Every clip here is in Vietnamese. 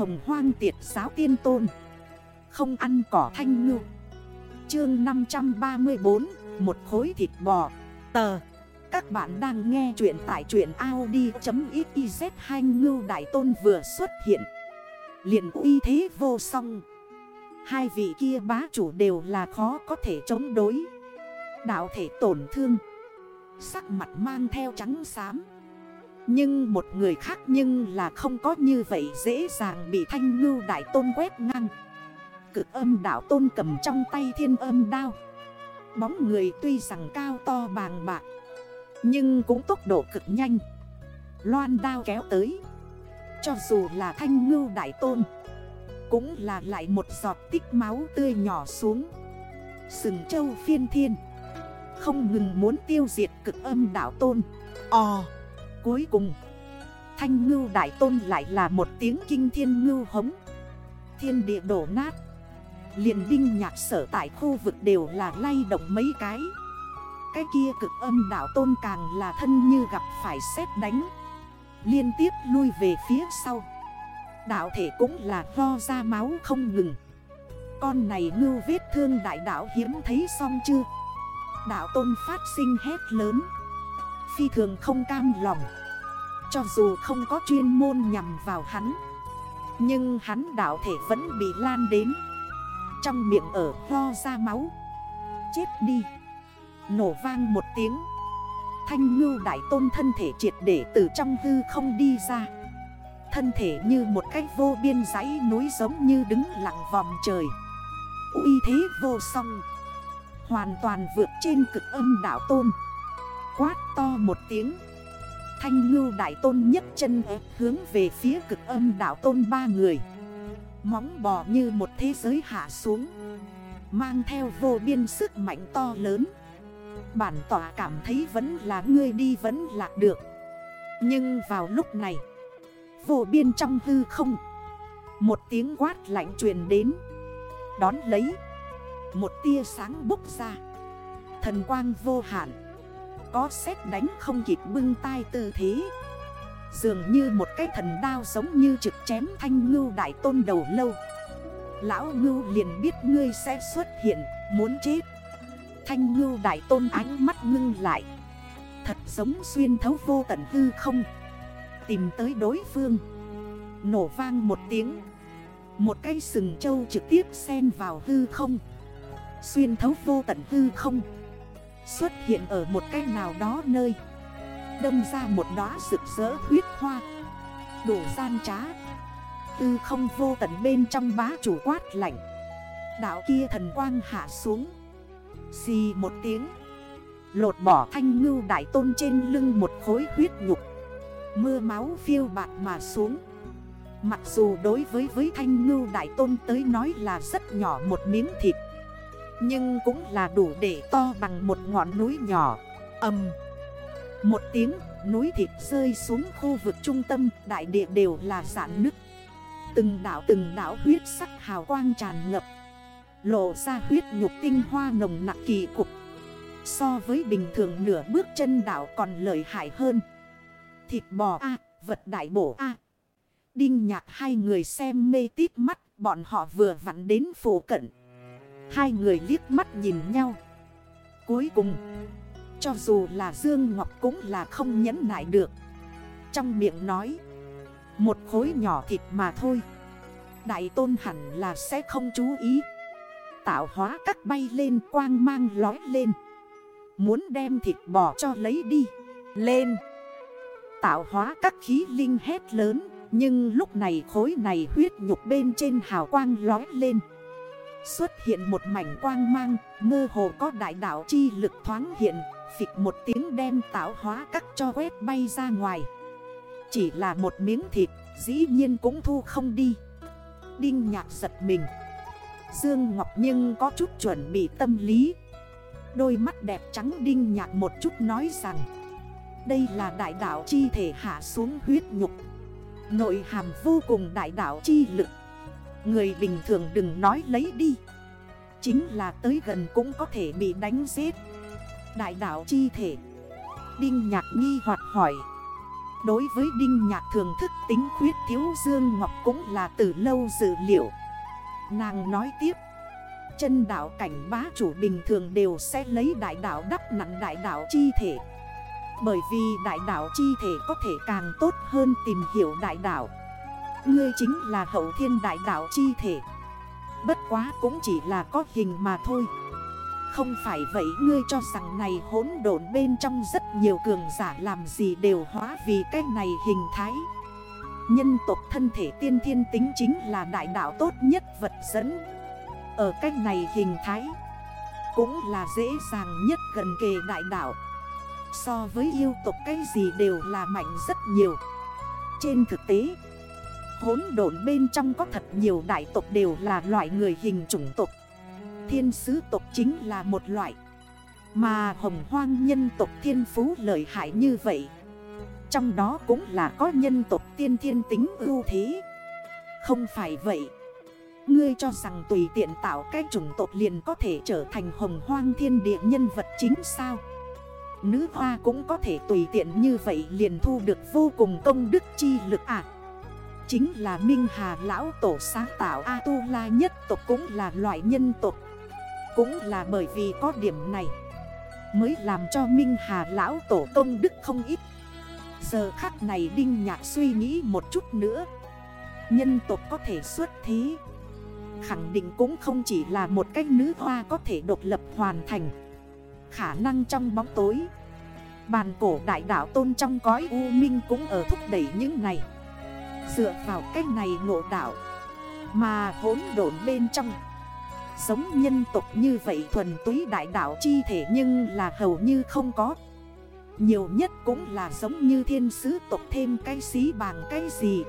hồng hoang tiệt giáo tiên tôn. Không ăn cỏ thanh ngư. Chương 534 Một khối thịt bò. Tờ. Các bạn đang nghe chuyện tại chuyện Audi.xyz Hai ngưu đại tôn vừa xuất hiện. Liền uy thế vô song. Hai vị kia bá chủ đều là khó có thể chống đối. Đạo thể tổn thương. Sắc mặt mang theo trắng xám. Nhưng một người khác nhưng là không có như vậy dễ dàng bị thanh ngưu đại tôn quét ngang. Cực âm đảo tôn cầm trong tay thiên âm đao. Bóng người tuy rằng cao to bàng bạc, Nhưng cũng tốc độ cực nhanh. Loan đao kéo tới. Cho dù là thanh ngưu đại tôn, Cũng là lại một giọt tích máu tươi nhỏ xuống. Sừng châu phiên thiên, Không ngừng muốn tiêu diệt cực âm đảo tôn. Ồ! Cuối cùng, Thanh ngưu đại tôn lại là một tiếng kinh thiên ngưu hống. Thiên địa đổ nát, liền đinh nhạc sở tại khu vực đều là lay động mấy cái. Cái kia cực âm đảo tôn càng là thân như gặp phải xét đánh. Liên tiếp lui về phía sau. Đảo thể cũng là lo ra máu không ngừng. Con này ngưu vết thương đại đảo hiếm thấy xong chưa? Đảo tôn phát sinh hét lớn. Phi thường không cam lòng. Cho dù không có chuyên môn nhằm vào hắn, Nhưng hắn đảo thể vẫn bị lan đến. Trong miệng ở ho ra máu, Chết đi. Nổ vang một tiếng, Thanh ngưu đại tôn thân thể triệt để từ trong hư không đi ra. Thân thể như một cách vô biên dãy núi giống như đứng lặng vòng trời. Uy thế vô song, Hoàn toàn vượt trên cực âm đảo tôn. Quát to một tiếng. Thanh ngưu đại tôn nhấc chân ép hướng về phía cực âm đảo tôn ba người. Móng bò như một thế giới hạ xuống, Mang theo vô biên sức mạnh to lớn. Bản tỏa cảm thấy vẫn là ngươi đi vẫn lạc được. Nhưng vào lúc này, Vô biên trong hư không, Một tiếng quát lạnh truyền đến. Đón lấy, Một tia sáng bốc ra. Thần quang vô hạn có xét đánh không kịp bưng tay tư thế. Dường như một cái thần đao giống như trực chém thanh ngưu đại tôn đầu lâu. Lão ngưu liền biết ngươi sẽ xuất hiện, Muốn chết. Thanh ngưu đại tôn ánh mắt ngưng lại. Thật giống xuyên thấu vô tận hư không. Tìm tới đối phương. Nổ vang một tiếng. Một cây sừng trâu trực tiếp xen vào hư không. Xuyên thấu vô tận hư không. Xuất hiện ở một cái nào đó nơi. Đâm ra một đóa rực rỡ huyết hoa. Đủ gian trá. Tư không vô tận bên trong bá chủ quát lạnh. Đạo kia thần quang hạ xuống. Xì một tiếng. Lột bỏ thanh ngưu đại tôn trên lưng một khối huyết nhục. Mưa máu phiêu bạc mà xuống. Mặc dù đối với với thanh ngưu đại tôn tới nói là rất nhỏ một miếng thịt. Nhưng cũng là đủ để to bằng một ngọn núi nhỏ. Âm Một tiếng núi thịt rơi xuống khu vực trung tâm Đại địa đều là giãn nứt. Từng đảo từng đảo huyết sắc hào quang tràn ngập. Lộ ra huyết nhục tinh hoa nồng nặng kỳ cục. So với bình thường nửa bước chân đảo còn lợi hại hơn. Thịt bò A, vật đại bổ A. Đinh nhạc hai người xem mê tít mắt Bọn họ vừa vặn đến phổ cận. Hai người liếc mắt nhìn nhau. Cuối cùng, Cho dù là Dương Ngọc cũng là không nhẫn nại được. Trong miệng nói, Một khối nhỏ thịt mà thôi. Đại tôn hẳn là sẽ không chú ý. Tạo hóa cắt bay lên, quang mang lói lên. Muốn đem thịt bò cho lấy đi, Lên. Tạo hóa các khí linh hét lớn, Nhưng lúc này khối này huyết nhục bên trên hào quang lói lên. Xuất hiện một mảnh quang mang, Mơ hồ có đại đảo chi lực thoáng hiện, Phịch một tiếng đem tạo hóa cắt cho quét bay ra ngoài. Chỉ là một miếng thịt, Dĩ nhiên cũng thu không đi. Đinh nhạc giật mình. Dương Ngọc nhưng có chút chuẩn bị tâm lý. Đôi mắt đẹp trắng đinh nhạc một chút nói rằng, Đây là đại đảo chi thể hạ xuống huyết nhục. Nội hàm vô cùng đại đảo chi lực. Người bình thường đừng nói lấy đi. Chính là tới gần cũng có thể bị đánh giết. Đại đảo chi thể. Đinh nhạc nghi hoặc hỏi. Đối với Đinh Nhạc thường thức tính khuyết thiếu Dương Ngọc cũng là từ lâu dự liệu. Nàng nói tiếp. Chân đảo cảnh bá chủ bình thường đều sẽ lấy đại đảo đắp nặng đại đảo chi thể. Bởi vì đại đảo chi thể có thể càng tốt hơn tìm hiểu đại đảo Ngươi chính là hậu thiên đại đạo chi thể. Bất quá cũng chỉ là có hình mà thôi. Không phải vậy ngươi cho rằng này hỗn độn bên trong rất nhiều cường giả làm gì đều hóa vì cái này hình thái. Nhân tộc thân thể tiên thiên tính chính là đại đạo tốt nhất vật dẫn. Ở cách này hình thái, Cũng là dễ dàng nhất gần kề đại đạo. So với yêu tộc cái gì đều là mạnh rất nhiều. Trên thực tế Hốn độn bên trong có thật nhiều đại tộc đều là loại người hình chủng tộc. Thiên sứ tộc chính là một loại. Mà hồng hoang nhân tộc thiên phú lợi hại như vậy. Trong đó cũng là có nhân tộc tiên thiên tính ưu thế. Không phải vậy. Ngươi cho rằng tùy tiện tạo cái chủng tộc liền có thể trở thành hồng hoang thiên địa nhân vật chính sao? Nữ hoa cũng có thể tùy tiện như vậy liền thu được vô cùng công đức chi lực ạ à. Chính là Minh Hà Lão Tổ sáng tạo A-tu-la nhất tộc cũng là loại nhân tộc. Cũng là bởi vì có điểm này Mới làm cho Minh Hà Lão Tổ công đức không ít. Giờ khắc này Đinh Nhạc suy nghĩ một chút nữa. Nhân tộc có thể xuất thí Khẳng định cũng không chỉ là một cách nữ hoa có thể độc lập hoàn thành. Khả năng trong bóng tối, Bàn cổ đại đảo tôn trong cõi U Minh cũng ở thúc đẩy những này. Dựa vào cách này ngộ đảo Mà hỗn độn bên trong. Giống nhân tục như vậy thuần túy đại đảo chi thể nhưng là hầu như không có. Nhiều nhất cũng là giống như thiên sứ tộc thêm cái xí bằng cái gì.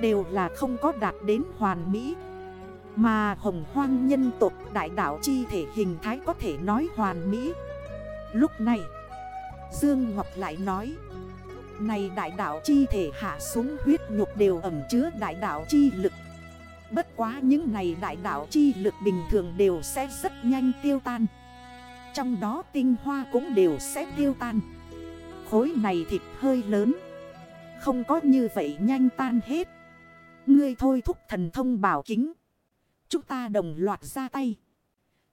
Đều là không có đạt đến hoàn mỹ. Mà hồng hoang nhân tộc đại đảo chi thể hình thái có thể nói hoàn mỹ. Lúc này, Dương Ngọc lại nói này đại đạo chi thể hạ xuống huyết nhục đều ẩm chứa đại đạo chi lực. Bất quá những này đại đạo chi lực bình thường đều sẽ rất nhanh tiêu tan. Trong đó tinh hoa cũng đều sẽ tiêu tan. Khối này thịt hơi lớn. Không có như vậy nhanh tan hết. Ngươi thôi thúc thần thông bảo kính. Chúng ta đồng loạt ra tay.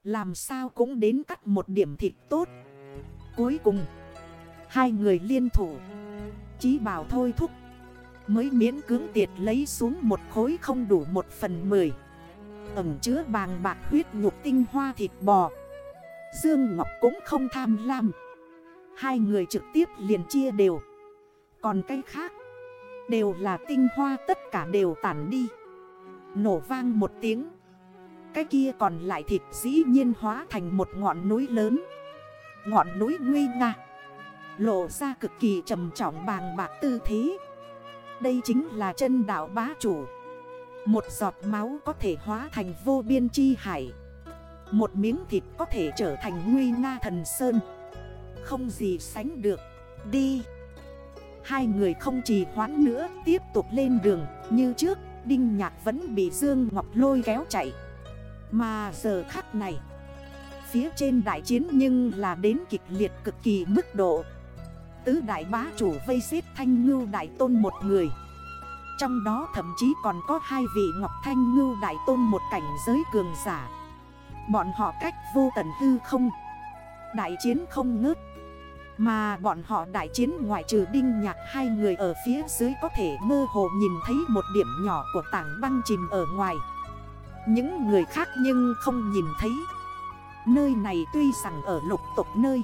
Làm sao cũng đến cắt một điểm thịt tốt. Cuối cùng, Hai người liên thủ. Chí bảo thôi thúc. Mới miễn cưỡng tiệt lấy xuống một khối không đủ một phần mười. Ẩm chứa bàng bạc huyết nhục tinh hoa thịt bò. Dương Ngọc cũng không tham lam. Hai người trực tiếp liền chia đều. Còn cái khác, Đều là tinh hoa tất cả đều tản đi. Nổ vang một tiếng. Cái kia còn lại thịt dĩ nhiên hóa thành một ngọn núi lớn. Ngọn núi nguy nga. Lộ ra cực kỳ trầm trọng bàng bạc tư thế. Đây chính là chân đảo bá chủ. Một giọt máu có thể hóa thành vô biên chi hải. Một miếng thịt có thể trở thành nguy nga thần sơn. Không gì sánh được. Đi. Hai người không trì hoãn nữa, Tiếp tục lên đường, Như trước, Đinh Nhạc vẫn bị Dương Ngọc lôi kéo chạy. Mà giờ khắc này, Phía trên đại chiến nhưng là đến kịch liệt cực kỳ mức độ Tứ đại bá chủ vây xếp thanh ngưu đại tôn một người. Trong đó thậm chí còn có hai vị ngọc thanh ngưu đại tôn một cảnh giới cường giả. Bọn họ cách vô tần hư không, Đại chiến không ngớt. Mà bọn họ đại chiến ngoại trừ đinh nhạc hai người ở phía dưới có thể mơ hồ nhìn thấy một điểm nhỏ của tảng băng chìm ở ngoài. Những người khác nhưng không nhìn thấy. Nơi này tuy rằng ở lục tục nơi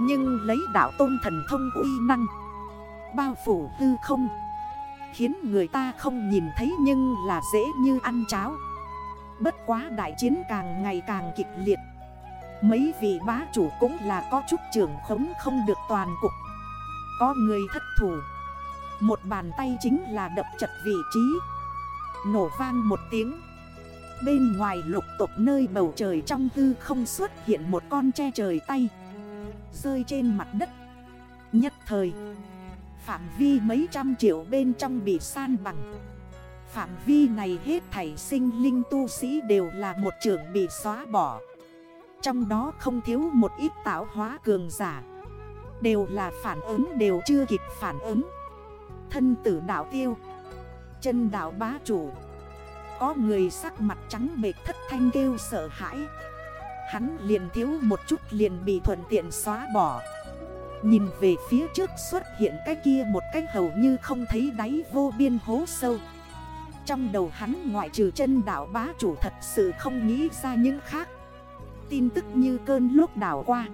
nhưng lấy đảo tôn thần thông uy năng. Bao phủ tư không. Khiến người ta không nhìn thấy nhưng là dễ như ăn cháo. Bất quá đại chiến càng ngày càng kịch liệt. Mấy vị bá chủ cũng là có chút trưởng khống không được toàn cục. Có người thất thủ. Một bàn tay chính là đập chật vị trí. Nổ vang một tiếng. Bên ngoài lục tục nơi bầu trời trong tư không xuất hiện một con che trời tay. Rơi trên mặt đất. Nhất thời, Phạm vi mấy trăm triệu bên trong bị san bằng. Phạm vi này hết thảy sinh linh tu sĩ đều là một trường bị xóa bỏ. Trong đó không thiếu một ít tạo hóa cường giả. Đều là phản ứng, đều chưa kịp phản ứng. Thân tử đảo tiêu, Chân đảo bá chủ. Có người sắc mặt trắng bệt thất thanh kêu sợ hãi. Hắn liền thiếu một chút liền bị thuận tiện xóa bỏ. Nhìn về phía trước xuất hiện cái kia một cái hầu như không thấy đáy vô biên hố sâu. Trong đầu hắn ngoại trừ chân đảo bá chủ thật sự không nghĩ ra những khác. Tin tức như cơn lúc đảo qua.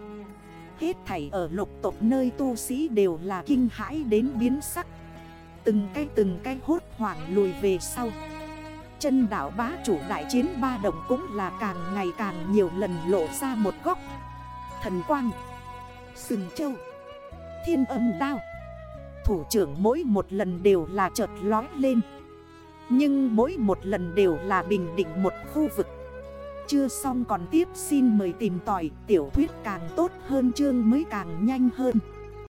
Hết thảy ở lục tộc nơi tu sĩ đều là kinh hãi đến biến sắc. Từng cái từng cái hốt hoảng lùi về sau. Chân đảo bá chủ đại chiến ba đồng cũng là càng ngày càng nhiều lần lộ ra một góc. Thần quang, Sừng châu, Thiên âm đao. Thủ trưởng mỗi một lần đều là chợt lói lên. Nhưng mỗi một lần đều là bình định một khu vực. Chưa xong còn tiếp xin mời tìm tỏi Tiểu thuyết càng tốt hơn chương mới càng nhanh hơn.